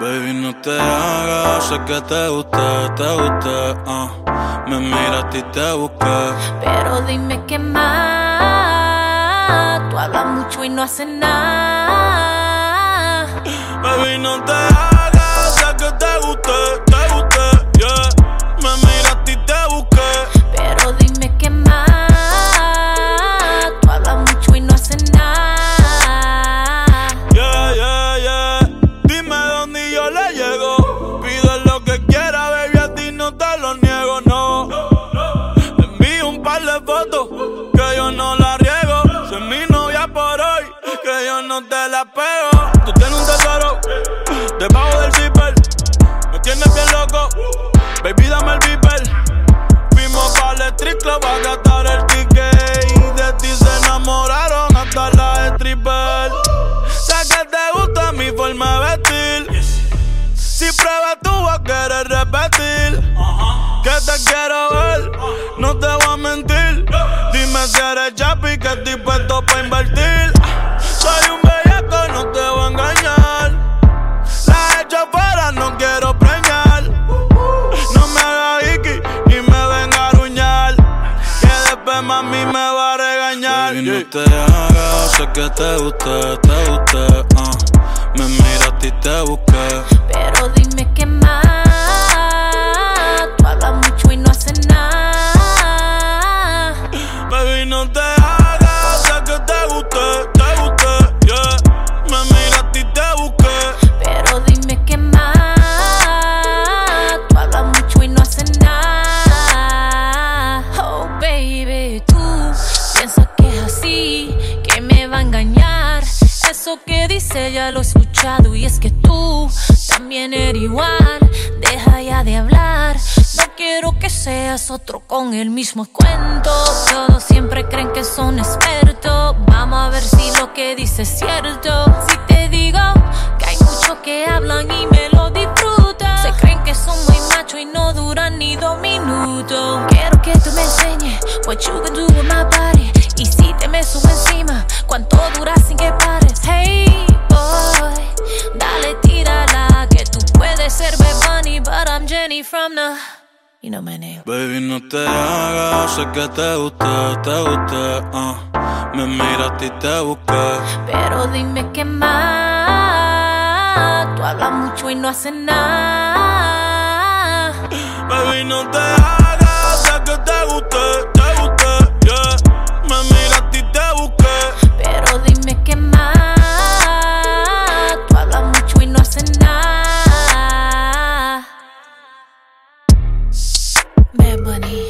Baby, no te hagas, sé que te gusta, te gusta. ah. Me miraste y te busqué. Pero dime qué más. Tú hablas mucho y no haces nada. Baby, no te hagas, de fotos que yo no la riego. Soy mi novia por hoy, que yo no te la pego. Tú tienes un tesoro debajo del zipper. Me tienes bien loco, baby, dame el beeper. Fuimos para el street club a gastar el ticket. De ti se enamoraron hasta las strippers. Sé que te gusta mi forma de vestir. Si pruebas tú vas a querer repetir. Que te quiero ver, invertir. Soy un bellaco, no te voy a engañar. La he hecho afuera, no quiero preñar. No me hagas iki ni me venga a aruñar. Que después mami me va a regañar. Baby, no te hagas, sé que te gusta, te gusta. Eso que dice ya lo he escuchado y es que tú también eres igual. Deja ya de hablar. No quiero que seas otro con el mismo cuento. Todos siempre creen que son expertos. Vamos a ver si lo que dices es cierto. Si te digo que hay muchos que hablan y me lo disfrutan. Se creen que son muy macho y no duran ni dos minutos. Quiero que tú me enseñes what you can do with my body. Y si te me subo encima, cuánto but from the. You know my name. Baby, no te hagas, sé que te gusta, te gusta. ah. Me miraste y te busqué. Pero dime qué más. Tú hablas mucho y no haces nada. money.